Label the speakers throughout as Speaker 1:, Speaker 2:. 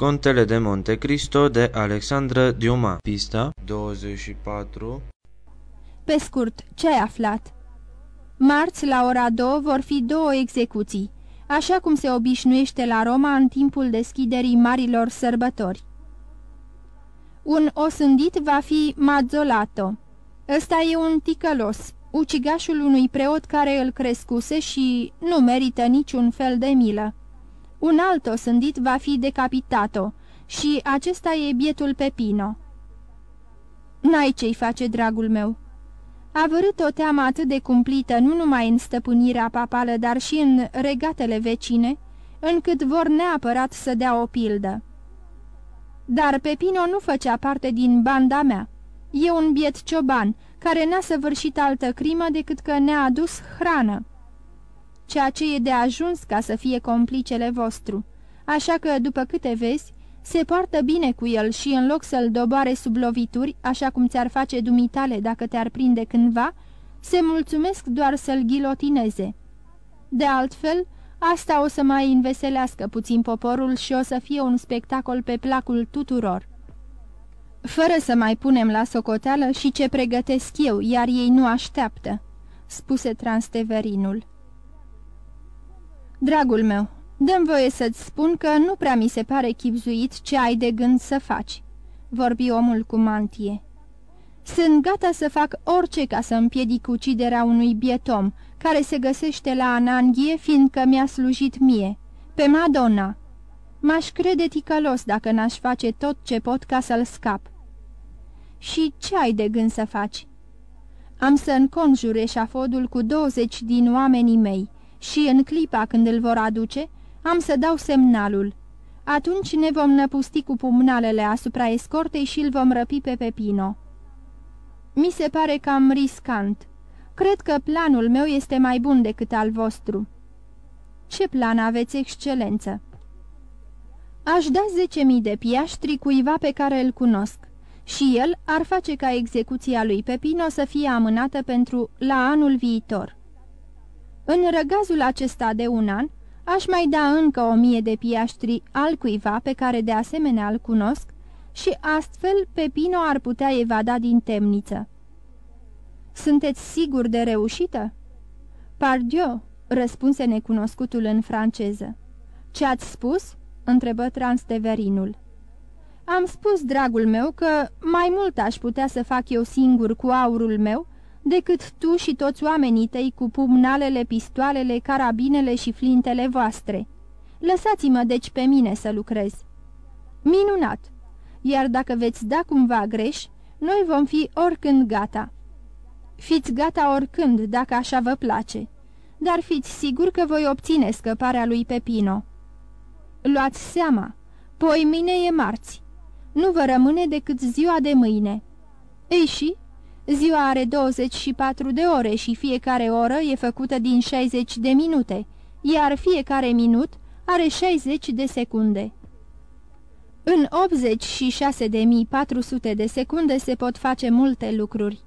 Speaker 1: Contele de Monte Cristo de Alexandra Diuma Pista 24
Speaker 2: Pe scurt, ce ai aflat? Marți, la ora 2, vor fi două execuții, așa cum se obișnuiește la Roma în timpul deschiderii marilor sărbători. Un osândit va fi Mazzolato. Ăsta e un ticălos, ucigașul unui preot care îl crescuse și nu merită niciun fel de milă. Un alt osândit va fi decapitato și acesta e bietul Pepino. N-ai ce-i face, dragul meu. A vărât o teamă atât de cumplită nu numai în stăpânirea papală, dar și în regatele vecine, încât vor neapărat să dea o pildă. Dar Pepino nu făcea parte din banda mea. E un biet cioban, care n-a săvârșit altă crimă decât că ne-a adus hrană ceea ce e de ajuns ca să fie complicele vostru, așa că, după câte vezi, se poartă bine cu el și în loc să-l doboare sub lovituri, așa cum ți-ar face dumitale dacă te-ar prinde cândva, se mulțumesc doar să-l ghilotineze. De altfel, asta o să mai înveselească puțin poporul și o să fie un spectacol pe placul tuturor. Fără să mai punem la socoteală și ce pregătesc eu, iar ei nu așteaptă, spuse Transteverinul. Dragul meu, dăm voie să-ți spun că nu prea mi se pare chipzuit ce ai de gând să faci, vorbi omul cu mantie. Sunt gata să fac orice ca să împiedic uciderea unui biet om, care se găsește la Ananghie, fiindcă mi-a slujit mie, pe Madonna. M-aș crede ticălos dacă n-aș face tot ce pot ca să-l scap. Și ce ai de gând să faci? Am să înconjur eșafodul cu 20 din oamenii mei și în clipa când îl vor aduce, am să dau semnalul. Atunci ne vom năpusti cu pumnalele asupra escortei și îl vom răpi pe Pepino. Mi se pare cam riscant. Cred că planul meu este mai bun decât al vostru. Ce plan aveți, excelență? Aș da zece mii de piaștri cuiva pe care îl cunosc și el ar face ca execuția lui Pepino să fie amânată pentru la anul viitor. În răgazul acesta de un an, aș mai da încă o mie de piaștri al cuiva pe care de asemenea îl cunosc și astfel Pepino ar putea evada din temniță. Sunteți sigur de reușită?" Pardieu," răspunse necunoscutul în franceză. Ce ați spus?" întrebă Transteverinul. Am spus, dragul meu, că mai mult aș putea să fac eu singur cu aurul meu decât tu și toți oamenii tăi cu pumnalele, pistoalele, carabinele și flintele voastre. Lăsați-mă deci pe mine să lucrez." Minunat! Iar dacă veți da cumva greș, noi vom fi oricând gata." Fiți gata oricând, dacă așa vă place, dar fiți sigur că voi obține scăparea lui Pepino." Luați seama, poi mine e marți. Nu vă rămâne decât ziua de mâine." Ei și?" Ziua are 24 de ore și fiecare oră e făcută din 60 de minute, iar fiecare minut are 60 de secunde. În 86.400 de secunde se pot face multe lucruri.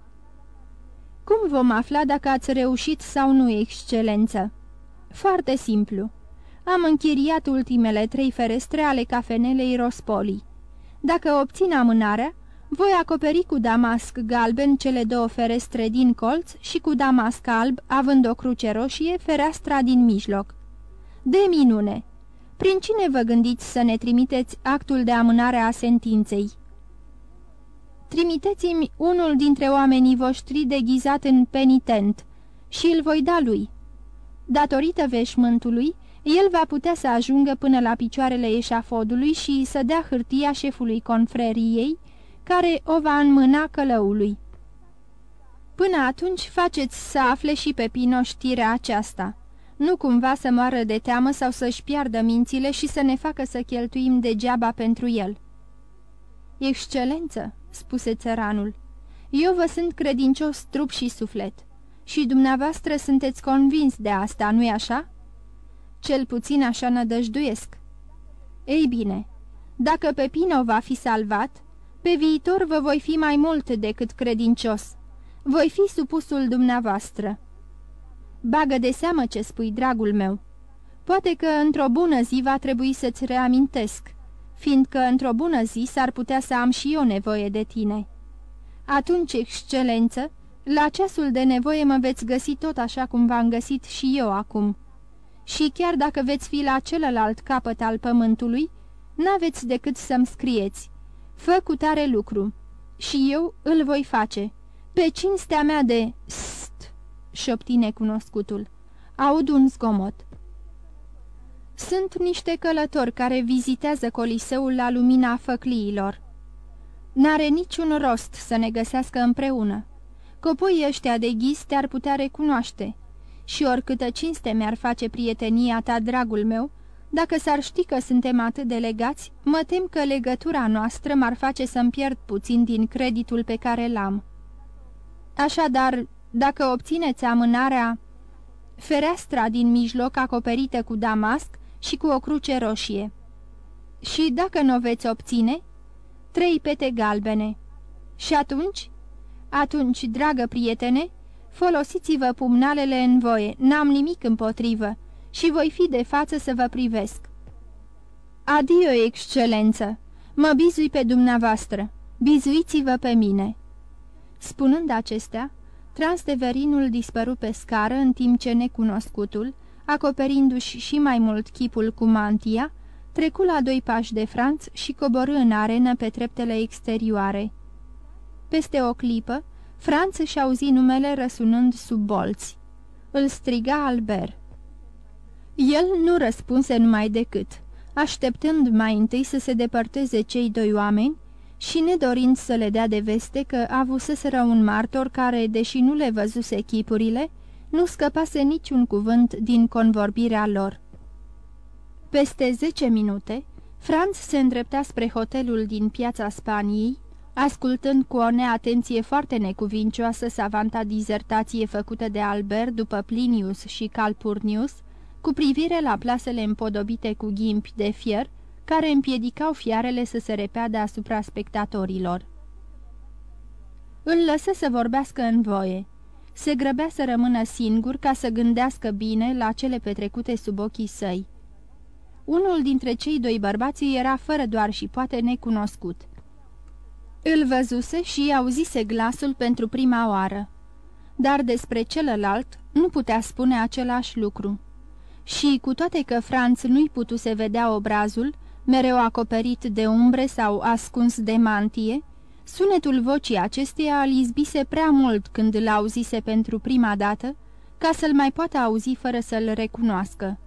Speaker 2: Cum vom afla dacă ați reușit sau nu, excelență? Foarte simplu. Am închiriat ultimele trei ferestre ale cafenelei Rospoli. Dacă obțin amânarea, voi acoperi cu damasc galben cele două ferestre din colț și cu damasc alb, având o cruce roșie, fereastra din mijloc. De minune! Prin cine vă gândiți să ne trimiteți actul de amânare a sentinței? Trimiteți-mi unul dintre oamenii voștri deghizat în penitent și îl voi da lui. Datorită veșmântului, el va putea să ajungă până la picioarele eșafodului și să dea hârtia șefului confreriei, care o va înmâna călăului. Până atunci faceți să afle și pe Pino știrea aceasta, nu cumva să moară de teamă sau să-și piardă mințile și să ne facă să cheltuim degeaba pentru el. Excelență, spuse țăranul, eu vă sunt credincios trup și suflet și dumneavoastră sunteți convins de asta, nu-i așa? Cel puțin așa nădăjduiesc. Ei bine, dacă Pepino va fi salvat, pe viitor vă voi fi mai mult decât credincios. Voi fi supusul dumneavoastră. Bagă de seamă ce spui, dragul meu. Poate că într-o bună zi va trebui să-ți reamintesc, fiindcă într-o bună zi s-ar putea să am și eu nevoie de tine. Atunci, excelență, la ceasul de nevoie mă veți găsi tot așa cum v-am găsit și eu acum. Și chiar dacă veți fi la celălalt capăt al pământului, n-aveți decât să-mi scrieți. Fă cu tare lucru. Și eu îl voi face. Pe cinstea mea de... St, șopti necunoscutul. Aud un zgomot. Sunt niște călători care vizitează coliseul la lumina făcliilor. N-are niciun rost să ne găsească împreună. Copoii ăștia de ghis te-ar putea recunoaște. Și oricâtă cinste mi-ar face prietenia ta, dragul meu, dacă s-ar ști că suntem atât de legați, mă tem că legătura noastră m-ar face să-mi pierd puțin din creditul pe care l-am. Așadar, dacă obțineți amânarea fereastra din mijloc acoperită cu damasc și cu o cruce roșie. Și dacă nu o veți obține, trei pete galbene. Și atunci? Atunci, dragă prietene, folosiți-vă pumnalele în voie, n-am nimic împotrivă și voi fi de față să vă privesc. Adio, excelență! Mă bizui pe dumneavoastră, bizuiți-vă pe mine!" Spunând acestea, Transdeverinul dispăru pe scară în timp ce necunoscutul, acoperindu-și și mai mult chipul cu mantia, trecu la doi pași de franț și coborâ în arenă pe treptele exterioare. Peste o clipă, Franț și auzi numele răsunând sub bolți. Îl striga Albert. El nu răspunse numai decât, așteptând mai întâi să se depărteze cei doi oameni și nedorind să le dea de veste că avuseseră un martor care, deși nu le văzuse echipurile, nu scăpase niciun cuvânt din convorbirea lor. Peste zece minute, Franz se îndrepta spre hotelul din piața Spaniei, ascultând cu o neatenție foarte necuvincioasă savanta dizertație făcută de Albert după Plinius și Calpurnius, cu privire la plasele împodobite cu ghimpi de fier, care împiedicau fiarele să se repeadă asupra spectatorilor. Îl lăsă să vorbească în voie. Se grăbea să rămână singur ca să gândească bine la cele petrecute sub ochii săi. Unul dintre cei doi bărbați era fără doar și poate necunoscut. Îl văzuse și auzise glasul pentru prima oară. Dar despre celălalt nu putea spune același lucru. Și, cu toate că Franț nu-i putuse vedea obrazul, mereu acoperit de umbre sau ascuns de mantie, sunetul vocii acesteia îl izbise prea mult când îl auzise pentru prima dată, ca să-l mai poată auzi fără să-l recunoască.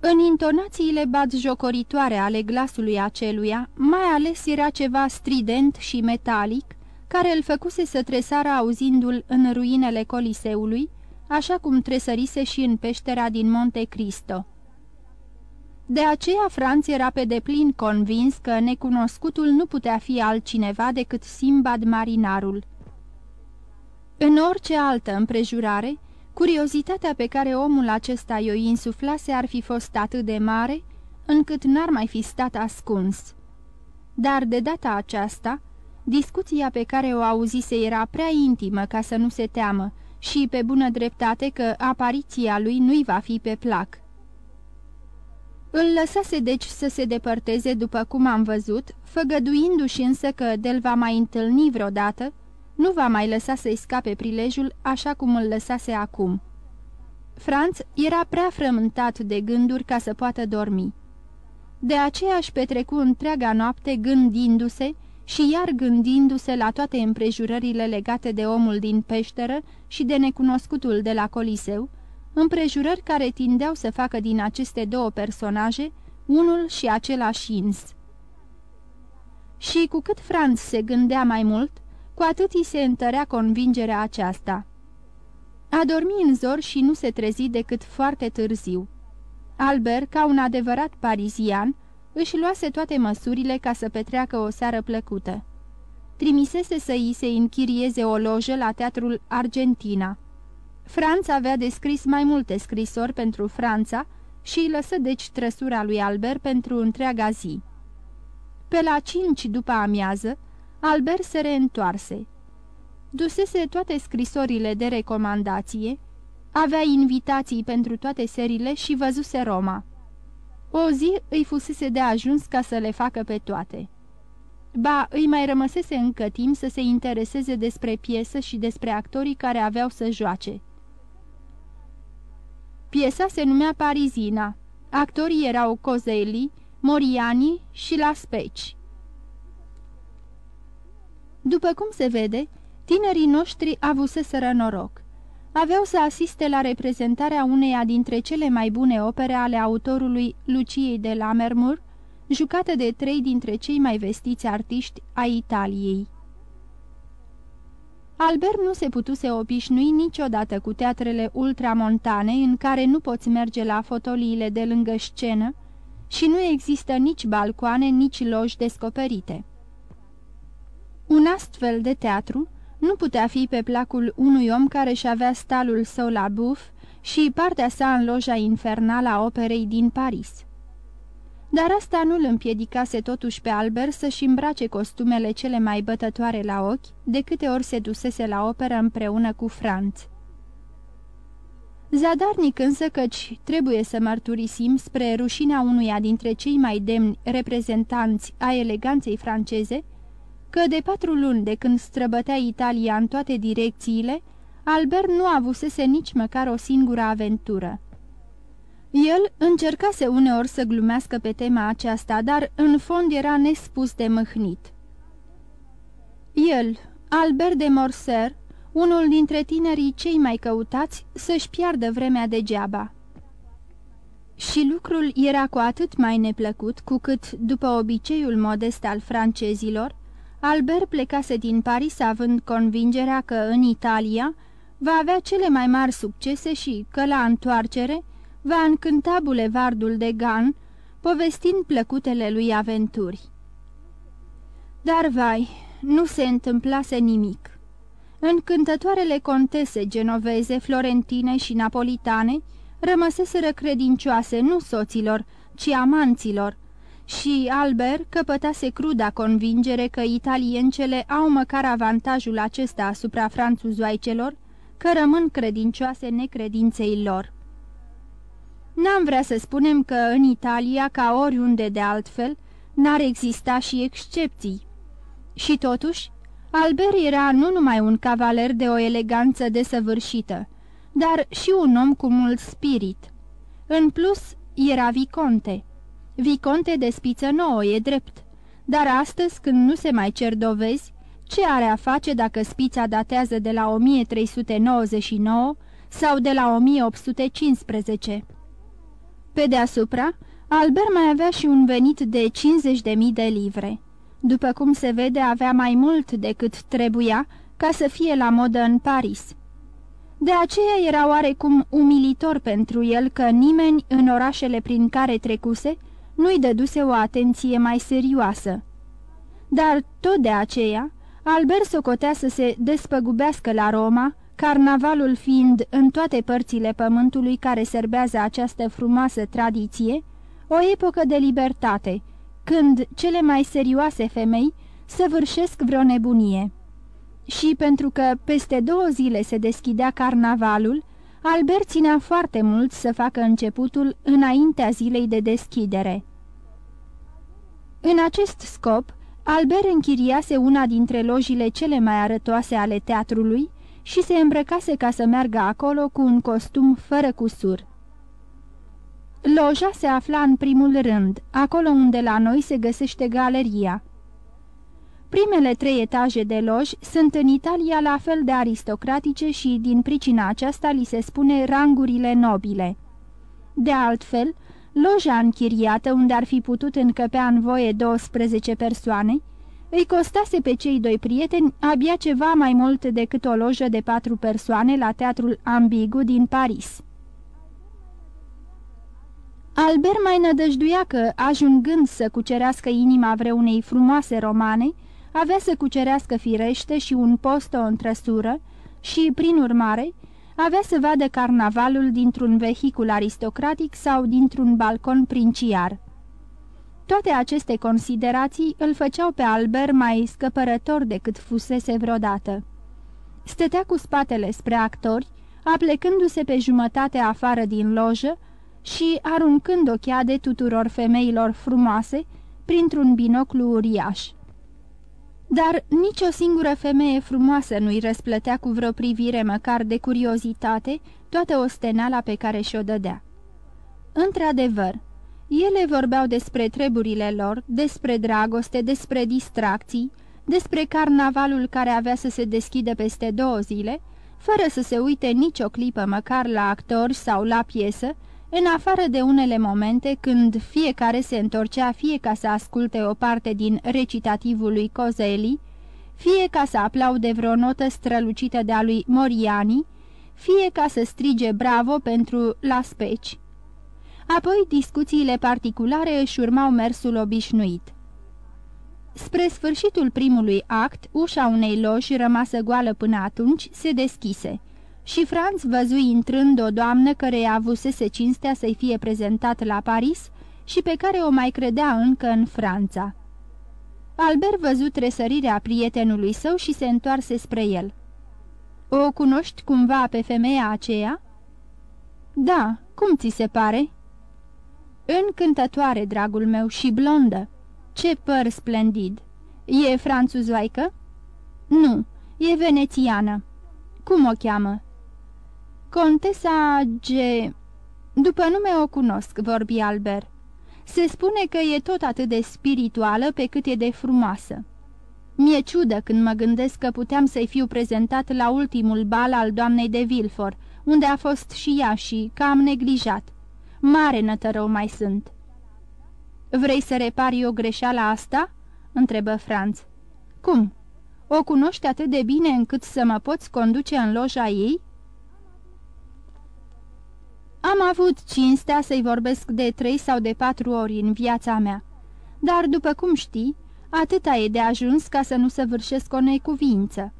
Speaker 2: În intonațiile batjocoritoare ale glasului aceluia, mai ales era ceva strident și metalic, care îl făcuse să tresară auzindu-l în ruinele coliseului, așa cum tresărise și în peștera din Monte Cristo. De aceea Franț era pe deplin convins că necunoscutul nu putea fi altcineva decât Simbad marinarul. În orice altă împrejurare, curiozitatea pe care omul acesta i-o insuflase ar fi fost atât de mare, încât n-ar mai fi stat ascuns. Dar de data aceasta, discuția pe care o auzise era prea intimă ca să nu se teamă și pe bună dreptate că apariția lui nu-i va fi pe plac. Îl lăsase deci să se depărteze după cum am văzut, făgăduindu-și însă că de-l va mai întâlni vreodată, nu va mai lăsa să-i scape prilejul așa cum îl lăsase acum. Franț era prea frământat de gânduri ca să poată dormi. De aceea își petrecu întreaga noapte gândindu-se și iar gândindu-se la toate împrejurările legate de omul din peșteră și de necunoscutul de la Coliseu, împrejurări care tindeau să facă din aceste două personaje unul și același ins. Și cu cât Franz se gândea mai mult, cu atât îi se întărea convingerea aceasta. A dormi în zor și nu se trezi decât foarte târziu. Albert, ca un adevărat parizian, își luase toate măsurile ca să petreacă o seară plăcută. Trimisese să îi se închirieze o lojă la teatrul Argentina. Franța avea descris mai multe scrisori pentru Franța și îi lăsă deci trăsura lui Albert pentru întreaga zi. Pe la cinci după amiază, Albert se reîntoarse. Dusese toate scrisorile de recomandație, avea invitații pentru toate serile și văzuse Roma. O zi îi fusese de ajuns ca să le facă pe toate. Ba, îi mai rămăsese încă timp să se intereseze despre piesă și despre actorii care aveau să joace. Piesa se numea Parizina. Actorii erau Cozelli, Moriani și La Speci. După cum se vede, tinerii noștri avuseseră noroc. Aveau să asiste la reprezentarea uneia dintre cele mai bune opere ale autorului Luciei de Lammermoor, jucată de trei dintre cei mai vestiți artiști ai Italiei. Albert nu se putuse obișnui niciodată cu teatrele ultramontane în care nu poți merge la fotoliile de lângă scenă și nu există nici balcoane, nici loji descoperite. Un astfel de teatru nu putea fi pe placul unui om care și avea stalul său la buf și partea sa în loja infernală a operei din Paris. Dar asta nu îl împiedicase totuși pe Albert să-și îmbrace costumele cele mai bătătoare la ochi, de câte ori se dusese la operă împreună cu Franț. Zadarnic însă căci trebuie să mărturisim spre rușinea unuia dintre cei mai demni reprezentanți a eleganței franceze, că de patru luni de când străbătea Italia în toate direcțiile, Albert nu avusese nici măcar o singură aventură. El încercase uneori să glumească pe tema aceasta, dar în fond era nespus de mâhnit. El, Albert de Morser, unul dintre tinerii cei mai căutați, să-și piardă vremea degeaba. Și lucrul era cu atât mai neplăcut, cu cât, după obiceiul modest al francezilor, Albert plecase din Paris având convingerea că în Italia va avea cele mai mari succese și că la întoarcere va încânta bulevardul de Gan, povestind plăcutele lui aventuri. Dar, vai, nu se întâmplase nimic. Încântătoarele contese genoveze, florentine și napolitane rămăseseră credincioase nu soților, ci amanților, și Albert căpătase cruda convingere că italiencele au măcar avantajul acesta asupra franțuzoaicelor, că rămân credincioase necredinței lor. N-am vrea să spunem că în Italia, ca oriunde de altfel, n-ar exista și excepții. Și totuși, Albert era nu numai un cavaler de o eleganță desăvârșită, dar și un om cu mult spirit. În plus, era viconte. Viconte de spiță nouă, e drept. Dar astăzi, când nu se mai cer dovezi, ce are a face dacă spița datează de la 1399 sau de la 1815? Pe deasupra, Albert mai avea și un venit de 50.000 de livre. După cum se vede, avea mai mult decât trebuia ca să fie la modă în Paris. De aceea era oarecum umilitor pentru el că nimeni în orașele prin care trecuse nu-i dăduse o atenție mai serioasă. Dar tot de aceea, Albert socotea să se despăgubească la Roma, carnavalul fiind în toate părțile pământului care serbează această frumoasă tradiție, o epocă de libertate, când cele mai serioase femei săvârșesc vreo nebunie. Și pentru că peste două zile se deschidea carnavalul, Albert ținea foarte mult să facă începutul înaintea zilei de deschidere. În acest scop, Albert închiriase una dintre lojile cele mai arătoase ale teatrului și se îmbrăcase ca să meargă acolo cu un costum fără cusur. Loja se afla în primul rând, acolo unde la noi se găsește galeria. Primele trei etaje de loji sunt în Italia la fel de aristocratice și din pricina aceasta li se spune rangurile nobile. De altfel, loja închiriată unde ar fi putut încăpea în voie 12 persoane, îi costase pe cei doi prieteni abia ceva mai mult decât o lojă de patru persoane la teatrul Ambigu din Paris. Albert mai nădăjduia că, ajungând să cucerească inima vreunei frumoase romane, avea să cucerească firește și un post o întrăsură și, prin urmare, avea să vadă carnavalul dintr-un vehicul aristocratic sau dintr-un balcon princiar. Toate aceste considerații îl făceau pe Albert mai scăpărător decât fusese vreodată. Stătea cu spatele spre actori, aplecându-se pe jumătate afară din lojă și aruncând de tuturor femeilor frumoase printr-un binoclu uriaș. Dar nicio singură femeie frumoasă nu-i răsplătea cu vreo privire măcar de curiozitate toată ostenala pe care și-o dădea. Într-adevăr, ele vorbeau despre treburile lor, despre dragoste, despre distracții, despre carnavalul care avea să se deschidă peste două zile, fără să se uite nicio clipă măcar la actori sau la piesă, în afară de unele momente când fiecare se întorcea fie ca să asculte o parte din recitativul lui Cozeli, fie ca să aplaude vreo notă strălucită de-a lui Moriani, fie ca să strige bravo pentru la speci. Apoi discuțiile particulare își urmau mersul obișnuit. Spre sfârșitul primului act, ușa unei loji rămasă goală până atunci se deschise și Franz văzu intrând o doamnă care avusese cinstea să-i fie prezentat la Paris și pe care o mai credea încă în Franța. Albert văzut tresărirea prietenului său și se întoarse spre el. O cunoști cumva pe femeia aceea?" Da, cum ți se pare?" Încântătoare, dragul meu, și blondă. Ce păr splendid! E franțuzoaică?" Nu, e venețiană." Cum o cheamă?" Contesa G... După nume o cunosc," vorbi Albert. Se spune că e tot atât de spirituală pe cât e de frumoasă. Mi-e ciudă când mă gândesc că puteam să-i fiu prezentat la ultimul bal al doamnei de Vilfor, unde a fost și ea și cam neglijat. Mare nătărău mai sunt." Vrei să repari o greșeală asta?" întrebă Franț. Cum? O cunoști atât de bine încât să mă poți conduce în loja ei?" Am avut cinstea să-i vorbesc de trei sau de patru ori în viața mea, dar, după cum știi, atâta e de ajuns ca să nu săvârșesc o necuvință."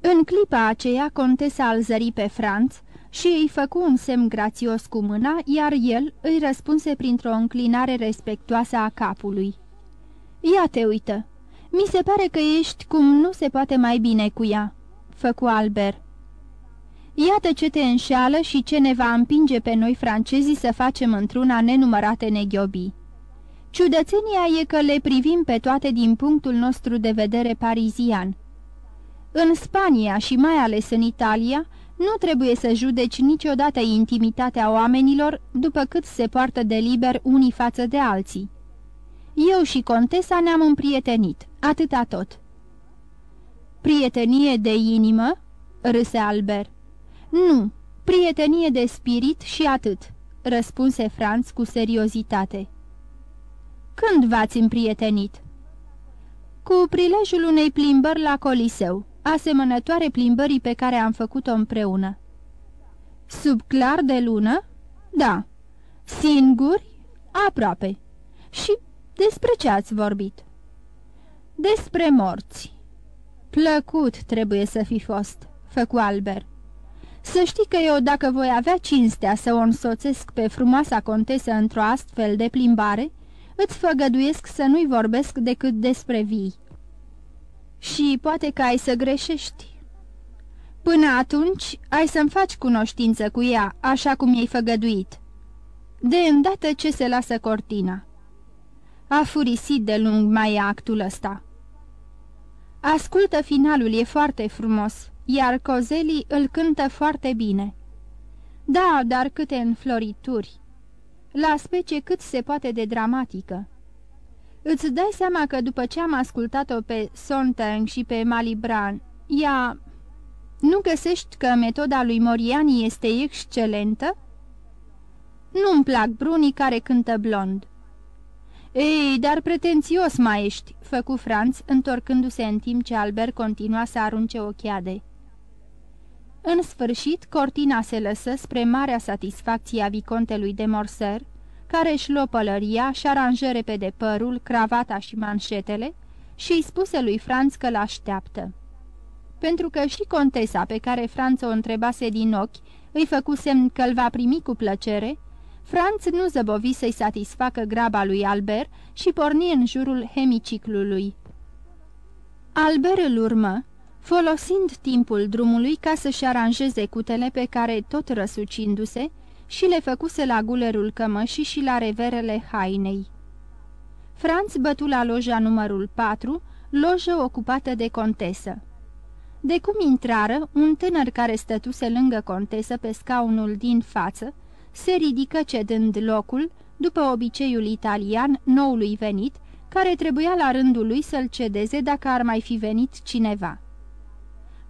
Speaker 2: În clipa aceea, contesa îl zări pe Franț și îi făcu un semn grațios cu mâna, iar el îi răspunse printr-o înclinare respectoasă a capului. Ia te uită! Mi se pare că ești cum nu se poate mai bine cu ea," făcu Albert. Iată ce te înșeală și ce ne va împinge pe noi francezii să facem într-una nenumărate neghiobii. Ciudățenia e că le privim pe toate din punctul nostru de vedere parizian. În Spania și mai ales în Italia, nu trebuie să judeci niciodată intimitatea oamenilor după cât se poartă de liber unii față de alții. Eu și contesa ne-am împrietenit, atâta tot. Prietenie de inimă?" râse Albert. Nu, prietenie de spirit și atât," răspunse Franz cu seriozitate. Când v-ați împrietenit?" Cu prilejul unei plimbări la Coliseu, asemănătoare plimbării pe care am făcut-o împreună." Sub clar de lună?" Da." Singuri?" Aproape." Și despre ce ați vorbit?" Despre morți." Plăcut trebuie să fi fost," făcu Albert. Să știi că eu, dacă voi avea cinstea să o însoțesc pe frumoasa contesă într-o astfel de plimbare, îți făgăduiesc să nu-i vorbesc decât despre vii. Și poate că ai să greșești. Până atunci ai să-mi faci cunoștință cu ea, așa cum i-ai făgăduit. De îndată ce se lasă cortina. A furisit de lung mai actul ăsta. Ascultă finalul, e foarte frumos iar Cozeli îl cântă foarte bine. Da, dar câte înflorituri! La specie cât se poate de dramatică. Îți dai seama că după ce am ascultat-o pe Sonteng și pe Malibran, ea... Nu găsești că metoda lui Moriani este excelentă? Nu-mi plac brunii care cântă blond. Ei, dar pretențios mai ești, făcu Franț, întorcându-se în timp ce Albert continua să arunce ochiade. În sfârșit, cortina se lăsă spre marea satisfacție a vicontelui de Morser, care își luă pălăria și aranjă repede părul, cravata și manșetele și îi spuse lui Franț că l-așteaptă. Pentru că și contesa pe care Franț o întrebase din ochi îi făcu semn că îl va primi cu plăcere, Franț nu zăbovi să-i satisfacă graba lui Albert și porni în jurul hemiciclului. Albert îl urmă, folosind timpul drumului ca să-și aranjeze cutele pe care, tot răsucindu-se, și le făcuse la gulerul cămășii și la reverele hainei. Franț bătu la loja numărul 4, lojă ocupată de contesă. De cum intrară, un tânăr care stătuse lângă contesă pe scaunul din față, se ridică cedând locul, după obiceiul italian noului venit, care trebuia la rândul lui să-l cedeze dacă ar mai fi venit cineva.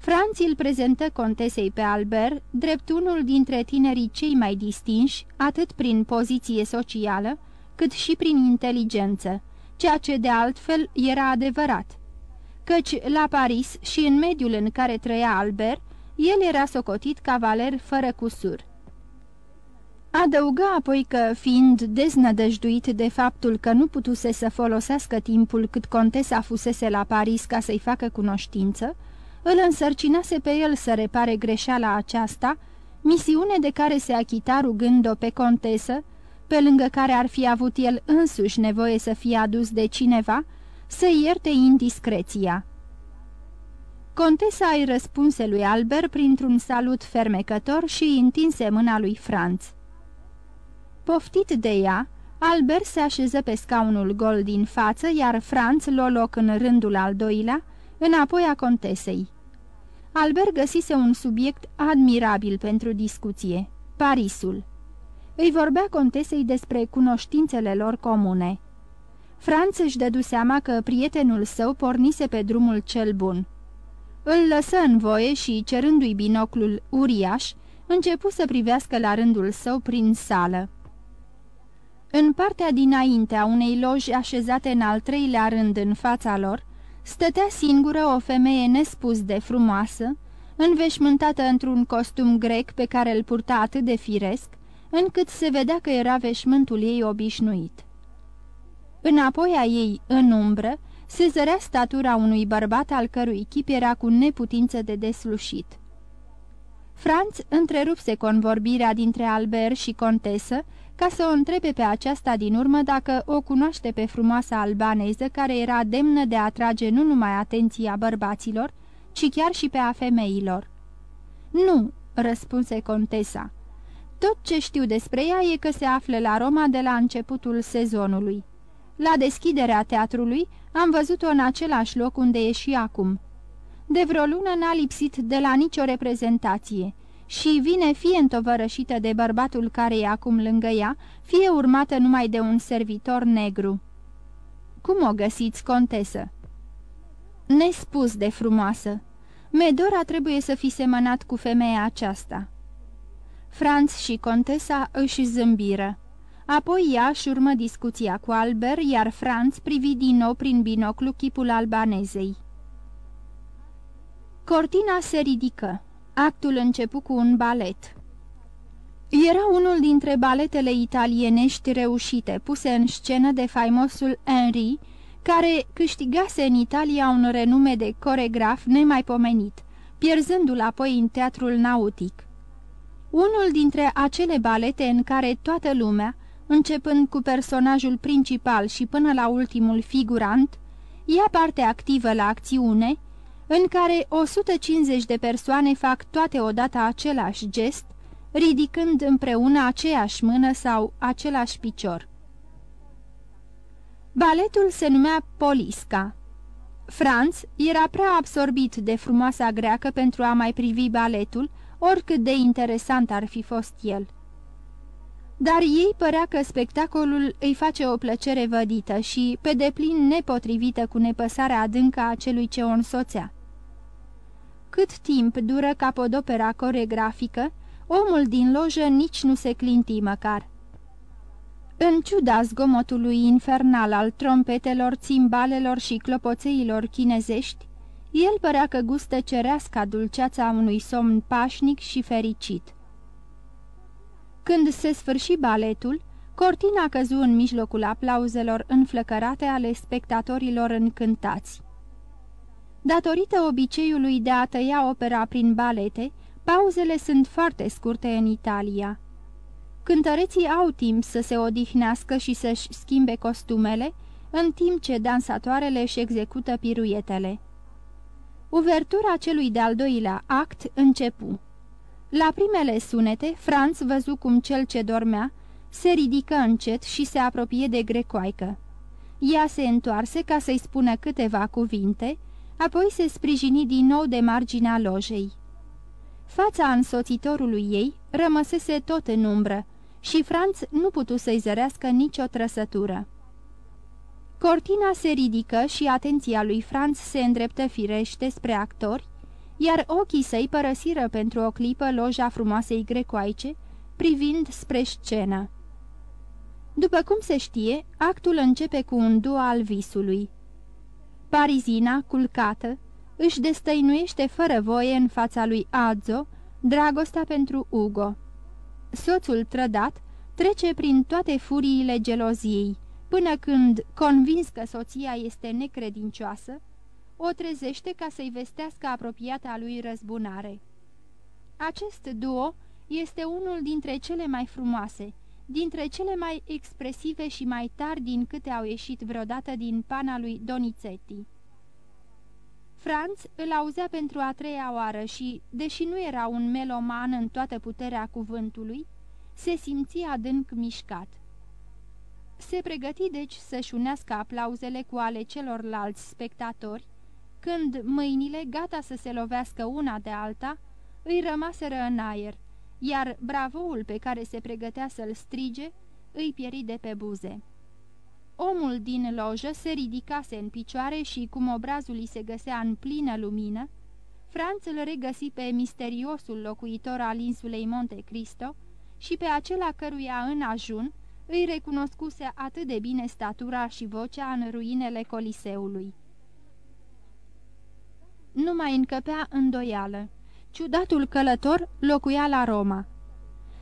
Speaker 2: Franț îl prezentă contesei pe Albert, drept unul dintre tinerii cei mai distinși, atât prin poziție socială, cât și prin inteligență, ceea ce de altfel era adevărat. Căci la Paris și în mediul în care trăia Albert, el era socotit cavaler fără cusur. Adăuga apoi că, fiind deznădăjduit de faptul că nu putuse să folosească timpul cât contesa fusese la Paris ca să-i facă cunoștință, îl însărcinase pe el să repare greșeala aceasta, misiune de care se achita rugând-o pe contesă, pe lângă care ar fi avut el însuși nevoie să fie adus de cineva, să ierte indiscreția. Contesa îi răspunse lui Albert printr-un salut fermecător și întinse mâna lui Franț. Poftit de ea, Albert se așeză pe scaunul gol din față, iar Franț luă loc în rândul al doilea, înapoi a contesei. Albert găsise un subiect admirabil pentru discuție, Parisul. Îi vorbea contesei despre cunoștințele lor comune. Franț își dădu seama că prietenul său pornise pe drumul cel bun. Îl lăsă în voie și, cerându-i binoclul uriaș, începu să privească la rândul său prin sală. În partea dinainte a unei loji așezate în al treilea rând în fața lor, stătea singură o femeie nespus de frumoasă, înveșmântată într-un costum grec pe care îl purta atât de firesc, încât se vedea că era veșmântul ei obișnuit. Înapoi a ei, în umbră, se zărea statura unui bărbat al cărui chip era cu neputință de deslușit. Franț întrerupse convorbirea dintre Albert și contesă ca să o întrebe pe aceasta din urmă dacă o cunoaște pe frumoasa albaneză care era demnă de a atrage nu numai atenția bărbaților, ci chiar și pe a femeilor. Nu," răspunse contesa. Tot ce știu despre ea e că se află la Roma de la începutul sezonului. La deschiderea teatrului am văzut-o în același loc unde e și acum. De vreo lună n-a lipsit de la nicio reprezentație și vine fie întovărășită de bărbatul care e acum lângă ea, fie urmată numai de un servitor negru. Cum o găsiți, contesă?" Nespus de frumoasă. Medora trebuie să fi semănat cu femeia aceasta." Franz și contesa își zâmbiră. Apoi ea își urmă discuția cu Albert, iar Franz privi din nou prin binoclu chipul albanezei. Cortina se ridică. Actul începu cu un balet. Era unul dintre baletele italienești reușite, puse în scenă de faimosul Henri, care câștigase în Italia un renume de coregraf nemaipomenit, pierzându-l apoi în teatrul nautic. Unul dintre acele balete în care toată lumea, începând cu personajul principal și până la ultimul figurant, ia parte activă la acțiune, în care 150 de persoane fac toate odată același gest, ridicând împreună aceeași mână sau același picior. Baletul se numea Polisca. Franz era prea absorbit de frumoasa greacă pentru a mai privi baletul, oricât de interesant ar fi fost el. Dar ei părea că spectacolul îi face o plăcere vădită și, pe deplin nepotrivită cu nepăsarea adâncă a celui ce o însoțea. Cât timp dură capodopera coregrafică, omul din lojă nici nu se clinti măcar. În ciuda zgomotului infernal al trompetelor, țimbalelor și clopoțeilor chinezești, el părea că gustă cereasca dulceața unui somn pașnic și fericit. Când se sfârși baletul, cortina căzu în mijlocul aplauzelor înflăcărate ale spectatorilor încântați. Datorită obiceiului de a tăia opera prin balete, pauzele sunt foarte scurte în Italia. Cântăreții au timp să se odihnească și să-și schimbe costumele, în timp ce dansatoarele își execută piruietele. Uvertura celui de-al doilea act începu. La primele sunete, Franz văzu cum cel ce dormea se ridică încet și se apropie de grecoaică. Ea se întoarse ca să-i spună câteva cuvinte, apoi se sprijini din nou de marginea lojei. Fața însoțitorului ei rămăsese tot în umbră și Franz nu putu să-i zărească nicio trăsătură. Cortina se ridică și atenția lui Franz se îndreptă firește spre actori, iar ochii săi părăsiră pentru o clipă loja frumoasei grecoaice, privind spre scenă. După cum se știe, actul începe cu un duo al visului. Parizina, culcată, își destăinuiește fără voie în fața lui Adzo dragostea pentru Ugo. Soțul trădat trece prin toate furiile geloziei, până când, convins că soția este necredincioasă, o trezește ca să-i vestească apropiata lui răzbunare. Acest duo este unul dintre cele mai frumoase, dintre cele mai expresive și mai tari din câte au ieșit vreodată din pana lui Donizetti. Franz îl auzea pentru a treia oară și, deși nu era un meloman în toată puterea cuvântului, se simția adânc mișcat. Se pregăti deci să-și unească aplauzele cu ale celorlalți spectatori, când mâinile, gata să se lovească una de alta, îi rămaseră în aer, iar bravoul pe care se pregătea să-l strige îi pieri de pe buze. Omul din lojă se ridicase în picioare și, cum obrazul îi se găsea în plină lumină, Franț îl regăsi pe misteriosul locuitor al insulei Monte Cristo și pe acela căruia în ajun îi recunoscuse atât de bine statura și vocea în ruinele Coliseului. Nu mai încăpea îndoială. Ciudatul călător locuia la Roma.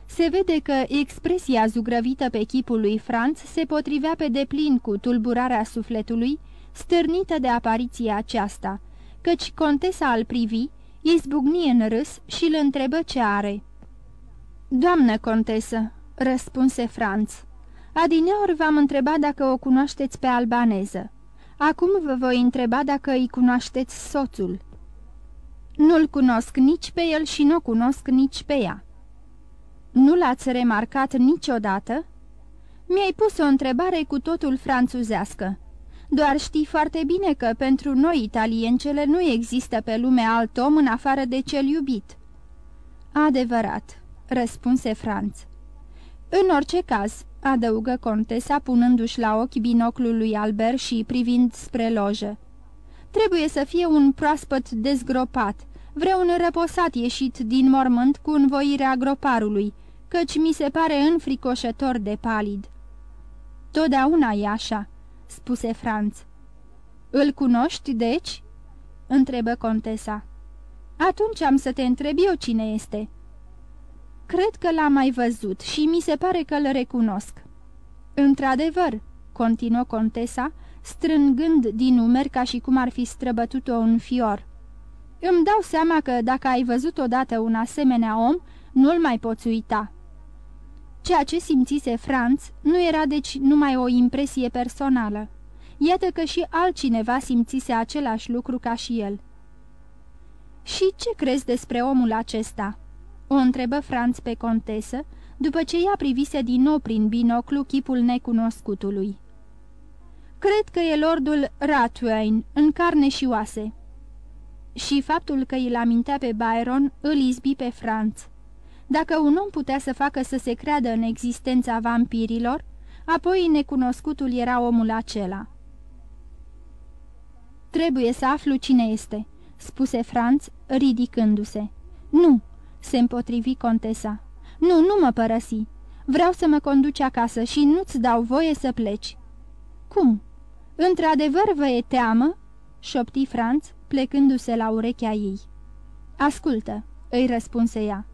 Speaker 2: Se vede că expresia zugrăvită pe chipul lui Franț se potrivea pe deplin cu tulburarea sufletului, stârnită de apariția aceasta, căci contesa al privi, îi zbucni în râs și îl întrebă ce are. Doamnă contesă," răspunse Franț, adineori v-am întrebat dacă o cunoașteți pe albaneză. Acum vă voi întreba dacă îi cunoașteți soțul." Nu-l cunosc nici pe el și nu cunosc nici pe ea." Nu l-ați remarcat niciodată?" Mi-ai pus o întrebare cu totul franțuzească. Doar știi foarte bine că pentru noi italiencele nu există pe lume alt om în afară de cel iubit." Adevărat," răspunse Franț. În orice caz," adăugă contesa punându-și la ochi binoclul lui Albert și privind spre lojă. Trebuie să fie un proaspăt dezgropat, vreun răposat ieșit din mormânt cu învoirea groparului, căci mi se pare înfricoșător de palid." Totdeauna e așa," spuse Franț. Îl cunoști, deci?" întrebă contesa. Atunci am să te întreb eu cine este." Cred că l-am mai văzut și mi se pare că îl recunosc." Într-adevăr," continuă contesa, strângând din umeri ca și cum ar fi străbătut-o un fior. Îmi dau seama că dacă ai văzut odată un asemenea om, nu-l mai poți uita." Ceea ce simțise Franț nu era deci numai o impresie personală. Iată că și altcineva simțise același lucru ca și el. Și ce crezi despre omul acesta?" o întrebă Franț pe contesă, după ce ea privise din nou prin binoclu chipul necunoscutului. Cred că e lordul Ratwain, în carne și oase." Și faptul că îl amintea pe Byron îl izbi pe Franț. Dacă un om putea să facă să se creadă în existența vampirilor, apoi necunoscutul era omul acela. Trebuie să aflu cine este," spuse Franț, ridicându-se. Nu," se împotrivi contesa. Nu, nu mă părăsi. Vreau să mă conduci acasă și nu-ți dau voie să pleci." Cum? Într-adevăr vă e teamă?" șopti Franț, plecându-se la urechea ei. Ascultă," îi răspunse ea.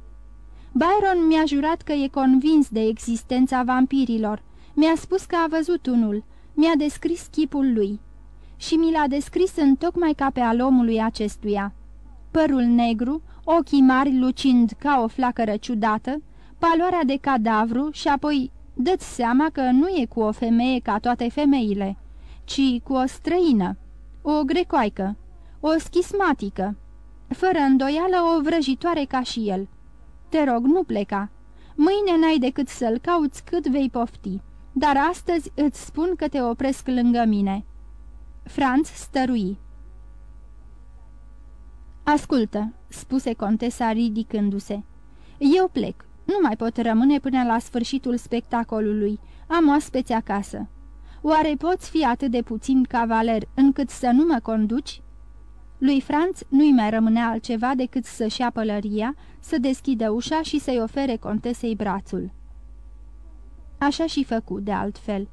Speaker 2: Byron mi-a jurat că e convins de existența vampirilor. Mi-a spus că a văzut unul. Mi-a descris chipul lui. Și mi l-a descris în tocmai ca pe al omului acestuia. Părul negru, ochii mari lucind ca o flacără ciudată, paloarea de cadavru și apoi dă-ți seama că nu e cu o femeie ca toate femeile, ci cu o străină, o grecoaică, o schismatică, fără îndoială o vrăjitoare ca și el. Te rog, nu pleca. Mâine n-ai decât să-l cauți cât vei pofti, dar astăzi îți spun că te opresc lângă mine." Franț stărui. Ascultă," spuse contesa ridicându-se. Eu plec. Nu mai pot rămâne până la sfârșitul spectacolului. Am oaspeți acasă. Oare poți fi atât de puțin cavaler încât să nu mă conduci?" Lui Franț nu-i mai rămânea altceva decât să-și ia pălăria, să deschidă ușa și să-i ofere contesei brațul. Așa și făcu, de altfel.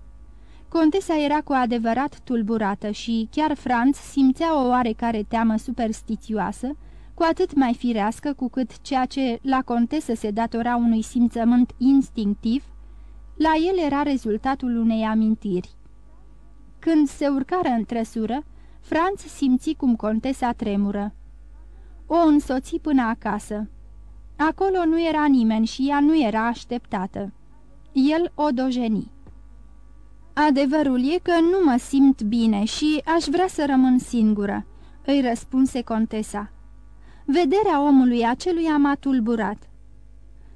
Speaker 2: Contesa era cu adevărat tulburată și chiar Franț simțea o oarecare teamă superstițioasă, cu atât mai firească cu cât ceea ce la contesă se datora unui simțământ instinctiv, la el era rezultatul unei amintiri. Când se urcară în trăsură, Franț simți cum contesa tremură. O însoți până acasă. Acolo nu era nimeni și ea nu era așteptată. El o dojeni. Adevărul e că nu mă simt bine și aș vrea să rămân singură," îi răspunse contesa. Vederea omului aceluia m-a tulburat.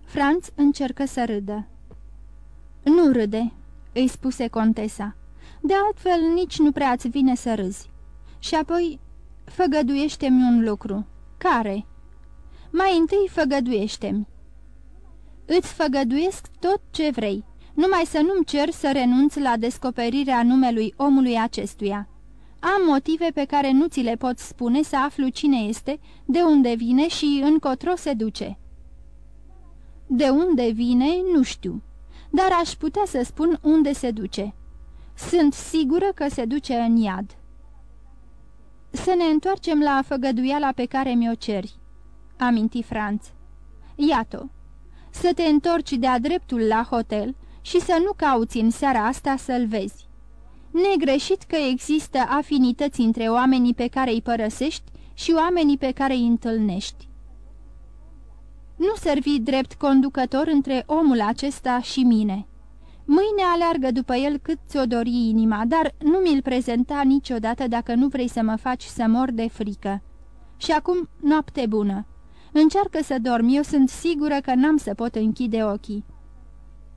Speaker 2: Franț încercă să râdă. Nu râde," îi spuse contesa. De altfel, nici nu prea-ți vine să râzi. Și apoi, făgăduiește-mi un lucru. Care?" Mai întâi făgăduiește-mi." Îți făgăduiesc tot ce vrei, numai să nu-mi cer să renunț la descoperirea numelui omului acestuia. Am motive pe care nu ți le pot spune să aflu cine este, de unde vine și încotro se duce." De unde vine, nu știu, dar aș putea să spun unde se duce. Sunt sigură că se duce în iad." Să ne întoarcem la făgăduiala pe care mi-o ceri," aminti Franț. Iată, să te întorci de-a dreptul la hotel și să nu cauți în seara asta să-l vezi. Negreșit că există afinități între oamenii pe care îi părăsești și oamenii pe care îi întâlnești. Nu servi drept conducător între omul acesta și mine. Mâine aleargă după el cât ți-o dori inima, dar nu mi-l prezenta niciodată dacă nu vrei să mă faci să mor de frică. Și acum, noapte bună. Încearcă să dormi, eu sunt sigură că n-am să pot închide ochii."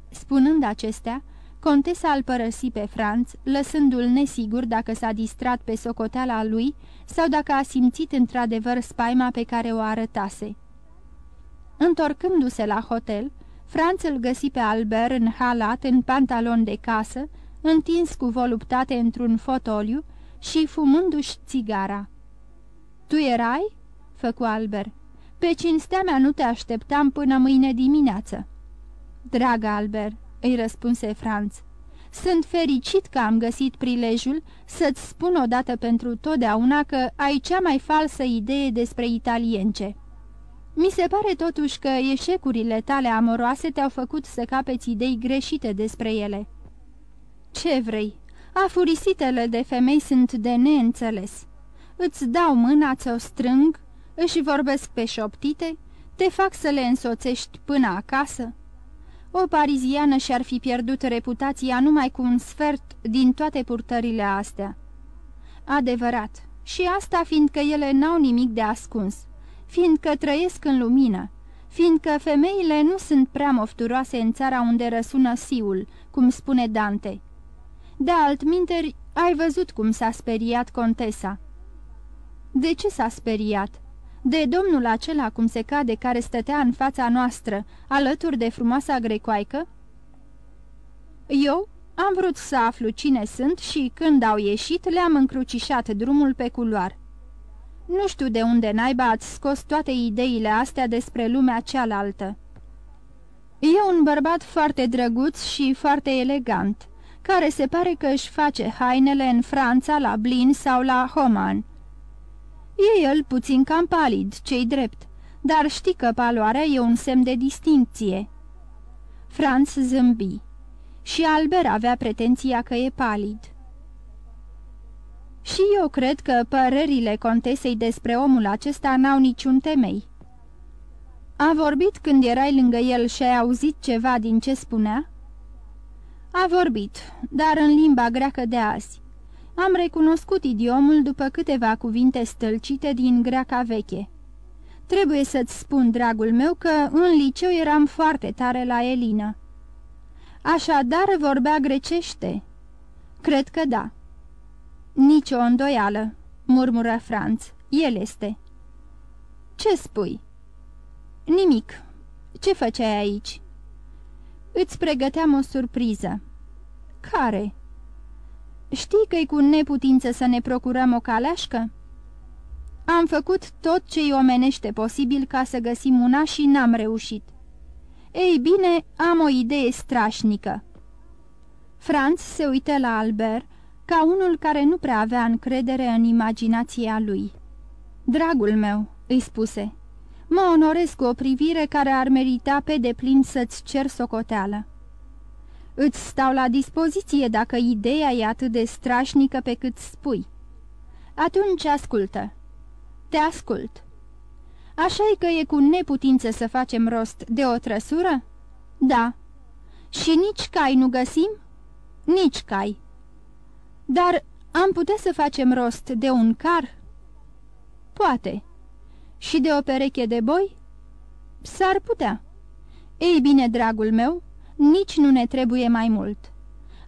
Speaker 2: Spunând acestea, contesa îl părăsi pe Franț, lăsându-l nesigur dacă s-a distrat pe socoteala lui sau dacă a simțit într-adevăr spaima pe care o arătase. Întorcându-se la hotel, Franț îl găsi pe Albert în halat, în pantalon de casă, întins cu voluptate într-un fotoliu și fumându-și țigara. Tu erai?" făcu Albert. Pe cinstea mea nu te așteptam până mâine dimineață." Dragă Albert," îi răspunse Franț, sunt fericit că am găsit prilejul să-ți spun odată pentru totdeauna că ai cea mai falsă idee despre italience." Mi se pare totuși că eșecurile tale amoroase te-au făcut să capeți idei greșite despre ele." Ce vrei? Afurisitele de femei sunt de neînțeles. Îți dau mâna, ți-o strâng, își vorbesc pe șoptite, te fac să le însoțești până acasă. O pariziană și-ar fi pierdut reputația numai cu un sfert din toate purtările astea. Adevărat, și asta fiindcă ele n-au nimic de ascuns fiindcă trăiesc în lumină, fiindcă femeile nu sunt prea mofturoase în țara unde răsună siul, cum spune Dante. De altminteri, ai văzut cum s-a speriat contesa. De ce s-a speriat? De domnul acela cum se cade care stătea în fața noastră, alături de frumoasa grecoaică? Eu am vrut să aflu cine sunt și când au ieșit le-am încrucișat drumul pe culoar. Nu știu de unde naiba ați scos toate ideile astea despre lumea cealaltă. E un bărbat foarte drăguț și foarte elegant, care se pare că își face hainele în Franța, la Blin sau la Homan. E el puțin cam palid, cei drept, dar știi că paloarea e un semn de distincție. Franz zâmbi. Și Albert avea pretenția că e palid. Și eu cred că părerile contesei despre omul acesta n-au niciun temei. A vorbit când erai lângă el și ai auzit ceva din ce spunea? A vorbit, dar în limba greacă de azi. Am recunoscut idiomul după câteva cuvinte stălcite din greaca veche. Trebuie să-ți spun, dragul meu, că în liceu eram foarte tare la Elina." Așadar vorbea grecește?" Cred că da." Nici o îndoială," murmură Franț. El este." Ce spui?" Nimic. Ce făceai aici?" Îți pregăteam o surpriză." Care?" Știi că-i cu neputință să ne procurăm o caleașcă?" Am făcut tot ce-i omenește posibil ca să găsim una și n-am reușit." Ei bine, am o idee strașnică." Franz se uită la Albert ca unul care nu prea avea încredere în imaginația lui. Dragul meu," îi spuse, mă onorez cu o privire care ar merita pe deplin să-ți cer socoteală. Îți stau la dispoziție dacă ideea e atât de strașnică pe cât spui. Atunci ascultă. Te ascult. așa e că e cu neputință să facem rost de o trăsură? Da. Și nici cai nu găsim? Nici cai. Dar am putea să facem rost de un car? Poate. Și de o pereche de boi? S-ar putea. Ei bine, dragul meu, nici nu ne trebuie mai mult.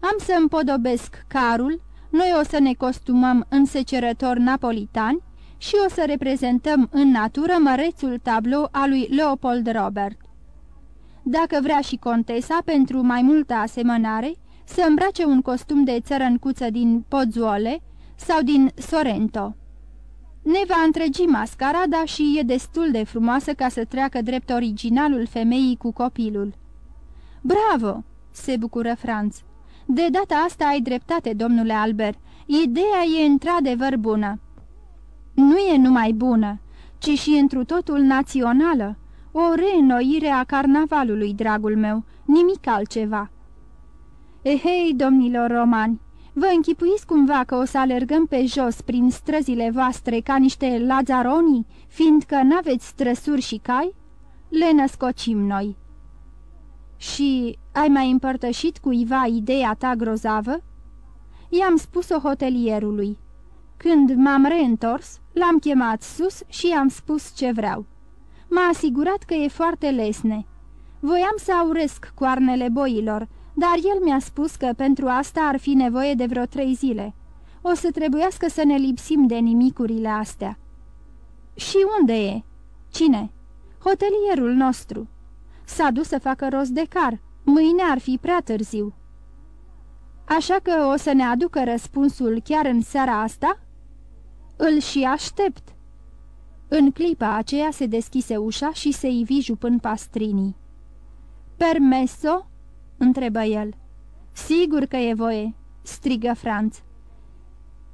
Speaker 2: Am să împodobesc carul, noi o să ne costumăm în secerători napolitani și o să reprezentăm în natură mărețul tablou al lui Leopold Robert. Dacă vrea și contesa, pentru mai multă asemănare, să îmbrace un costum de țărăncuță din Pozzuole sau din Sorrento. Ne va întregi mascarada și e destul de frumoasă ca să treacă drept originalul femeii cu copilul. Bravo!" se bucură Franț. De data asta ai dreptate, domnule Albert. Ideea e într-adevăr bună." Nu e numai bună, ci și întru totul națională. O reînnoire a carnavalului, dragul meu, nimic altceva." Ehei, domnilor romani, vă închipuiți cumva că o să alergăm pe jos prin străzile voastre ca niște lazaroni, fiindcă n-aveți străsuri și cai? Le născocim noi." Și ai mai împărtășit cuiva ideea ta grozavă?" I-am spus-o hotelierului. Când m-am reîntors, l-am chemat sus și i-am spus ce vreau. M-a asigurat că e foarte lesne. Voiam să auresc coarnele boilor, dar el mi-a spus că pentru asta ar fi nevoie de vreo trei zile. O să trebuiască să ne lipsim de nimicurile astea. Și unde e? Cine? Hotelierul nostru. S-a dus să facă rost de car. Mâine ar fi prea târziu. Așa că o să ne aducă răspunsul chiar în seara asta? Îl și aștept. În clipa aceea se deschise ușa și se ivi jupând pastrinii. Permesso?" Întrebă el. Sigur că e voie," strigă Franț.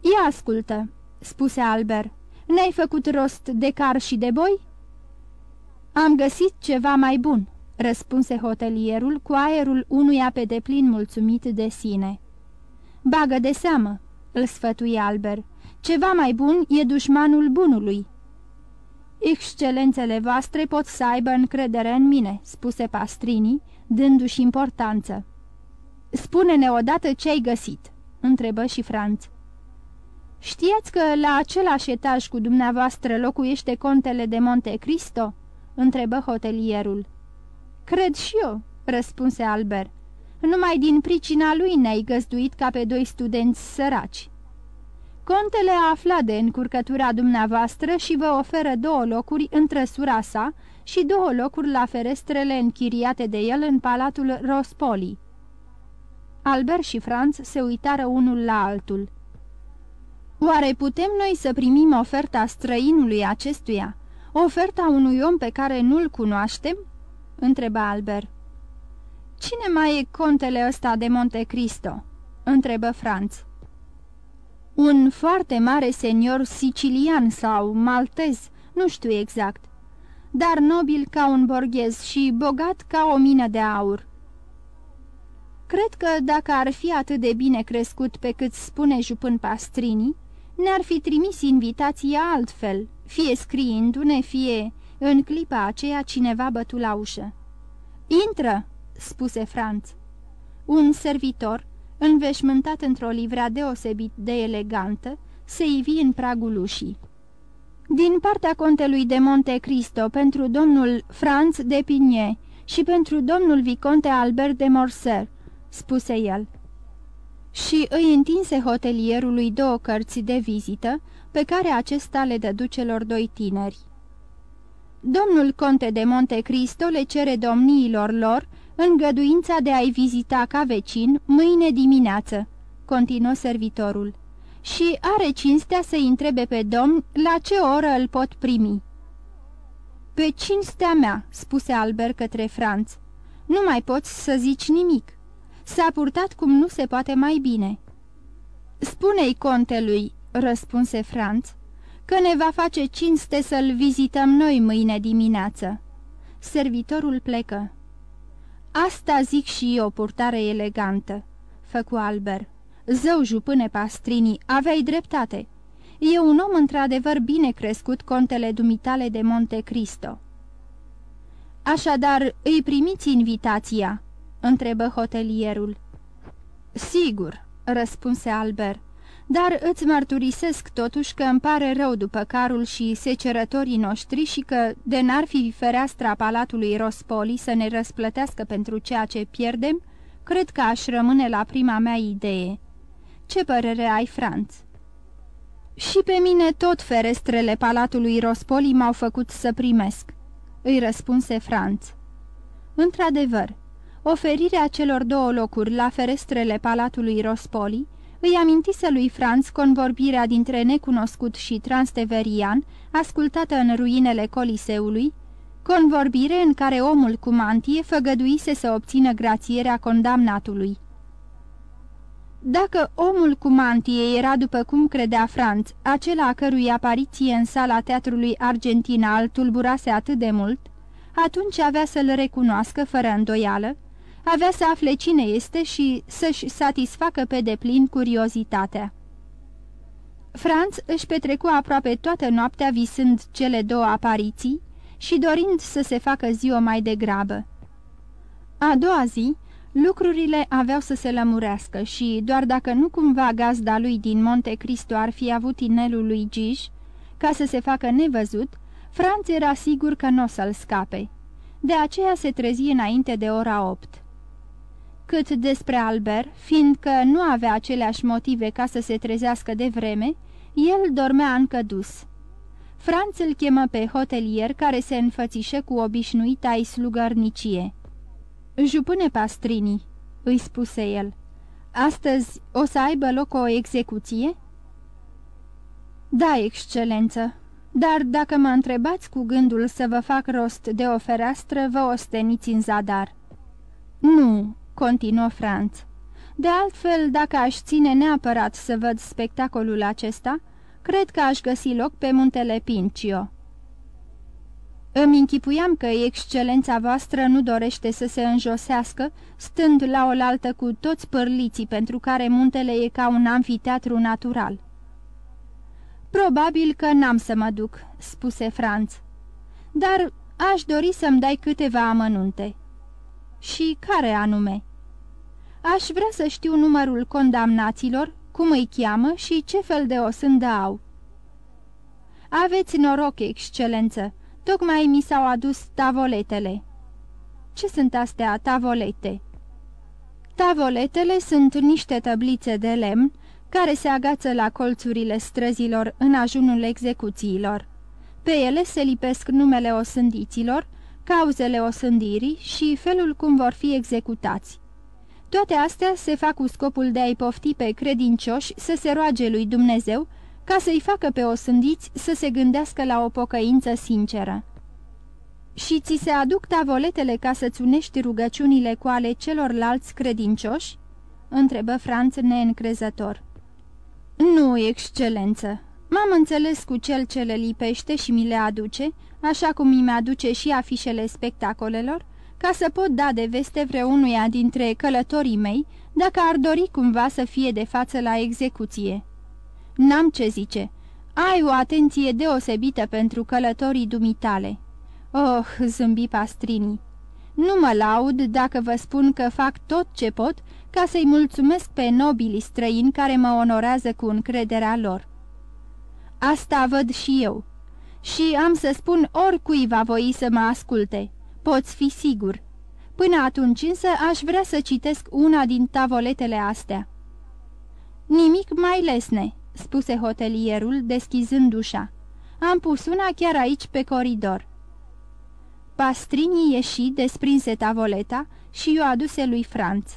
Speaker 2: Ia ascultă," spuse Albert. Ne-ai făcut rost de car și de boi?" Am găsit ceva mai bun," răspunse hotelierul cu aerul unuia pe deplin mulțumit de sine. Bagă de seamă," îl sfătui Albert. Ceva mai bun e dușmanul bunului." Excelențele voastre pot să aibă încredere în mine," spuse Pastrini, dându-și importanță. Spune-ne odată ce ai găsit," întrebă și Franț. Știați că la același etaj cu dumneavoastră locuiește contele de Monte Cristo?" întrebă hotelierul. Cred și eu," răspunse Albert. Numai din pricina lui ne-ai găzduit ca pe doi studenți săraci." Contele a aflat de încurcătura dumneavoastră și vă oferă două locuri în trăsura sa și două locuri la ferestrele închiriate de el în palatul Rospoli. Albert și Franz se uitară unul la altul. Oare putem noi să primim oferta străinului acestuia? Oferta unui om pe care nu-l cunoaștem?" întreba Albert. Cine mai e contele ăsta de Monte Cristo?" întrebă Franz. Un foarte mare senior sicilian sau maltez, nu știu exact, dar nobil ca un borghez și bogat ca o mină de aur. Cred că dacă ar fi atât de bine crescut pe cât spune jupân Pastrini, ne-ar fi trimis invitația altfel, fie scriindu-ne, fie în clipa aceea cineva bătu la ușă. Intră!" spuse Franț. Un servitor, înveșmântat într-o livrea deosebit de elegantă, se ivi în pragul ușii. Din partea contelui de Monte Cristo pentru domnul Franz de Pigne și pentru domnul Viconte Albert de Morser, spuse el. Și îi întinse hotelierului două cărți de vizită, pe care acesta le dădu celor doi tineri. Domnul conte de Monte Cristo le cere domniilor lor îngăduința de a-i vizita ca vecin mâine dimineață, continuă servitorul, și are cinstea să-i întrebe pe domn la ce oră îl pot primi. Pe cinstea mea," spuse Albert către Franț, nu mai poți să zici nimic. S-a purtat cum nu se poate mai bine." Spune-i contelui," răspunse Franț, că ne va face cinste să-l vizităm noi mâine dimineață." Servitorul plecă. Asta zic și eu, purtare elegantă," făcu Albert. Zău, jupâne pastrini, aveai dreptate. E un om într-adevăr bine crescut, contele dumitale de Monte Cristo." Așadar, îi primiți invitația?" întrebă hotelierul. Sigur," răspunse Albert, dar îți mărturisesc totuși că îmi pare rău după carul și secerătorii noștri și că, de n-ar fi fereastra palatului Rospoli să ne răsplătească pentru ceea ce pierdem, cred că aș rămâne la prima mea idee. Ce părere ai, Franț?" Și pe mine tot ferestrele palatului Rospoli m-au făcut să primesc," îi răspunse Franț. Într-adevăr, oferirea celor două locuri la ferestrele palatului Rospoli îi amintise lui Franz convorbirea dintre necunoscut și transteverian, ascultată în ruinele Coliseului, convorbire în care omul cu mantie făgăduise să obțină grațierea condamnatului. Dacă omul cu mantie era, după cum credea Franz, acela a cărui apariție în sala teatrului Argentina îl tulburase atât de mult, atunci avea să-l recunoască fără îndoială, avea să afle cine este și să-și satisfacă pe deplin curiozitatea. Franz își petrecu aproape toată noaptea visând cele două apariții și dorind să se facă ziua mai degrabă. A doua zi, lucrurile aveau să se lămurească și, doar dacă nu cumva gazda lui din Monte Cristo ar fi avut inelul lui Gij, ca să se facă nevăzut, Franz era sigur că nu o să-l scape. De aceea se trezi înainte de ora opt cât despre Albert, fiindcă nu avea aceleași motive ca să se trezească de vreme, el dormea încă dus. Franț îl chemă pe hotelier care se înfățișe cu obișnuita ei slugărnicie. Jupâne pastrini," îi spuse el, astăzi o să aibă loc o execuție?" Da, excelență, dar dacă mă întrebați cu gândul să vă fac rost de o fereastră, vă osteniți în zadar." Nu, continuă Franț. De altfel, dacă aș ține neapărat să văd spectacolul acesta, cred că aș găsi loc pe muntele Pincio. Îmi închipuiam că excelența voastră nu dorește să se înjosească, stând la oaltă cu toți părliții pentru care muntele e ca un amfiteatru natural. Probabil că n-am să mă duc," spuse Franț, dar aș dori să-mi dai câteva amănunte." Și care anume?" Aș vrea să știu numărul condamnaților, cum îi cheamă și ce fel de osândă au." Aveți noroc, excelență, tocmai mi s-au adus tavoletele." Ce sunt astea tavolete?" Tavoletele sunt niște tăblițe de lemn care se agață la colțurile străzilor în ajunul execuțiilor. Pe ele se lipesc numele osândiților, cauzele osândirii și felul cum vor fi executați. Toate astea se fac cu scopul de a-i pofti pe credincioși să se roage lui Dumnezeu ca să-i facă pe osândiți să se gândească la o pocăință sinceră. Și ți se aduc tavoletele ca să-ți unești rugăciunile cu ale celorlalți credincioși?" întrebă Franț neîncrezător. Nu, excelență. M-am înțeles cu cel ce le lipește și mi le aduce, așa cum mi aduce și afișele spectacolelor, ca să pot da de veste vreunuia dintre călătorii mei, dacă ar dori cumva să fie de față la execuție. N-am ce zice. Ai o atenție deosebită pentru călătorii dumitale. Oh, zâmbi pastrinii. Nu mă laud dacă vă spun că fac tot ce pot ca să-i mulțumesc pe nobilii străini care mă onorează cu încrederea lor. Asta văd și eu. și am să spun oricui va voi să mă asculte. Poți fi sigur. Până atunci însă aș vrea să citesc una din tavoletele astea." Nimic mai lesne," spuse hotelierul, deschizând ușa. Am pus una chiar aici pe coridor." Pastrini ieși, desprinse tavoleta și o aduse lui Franț.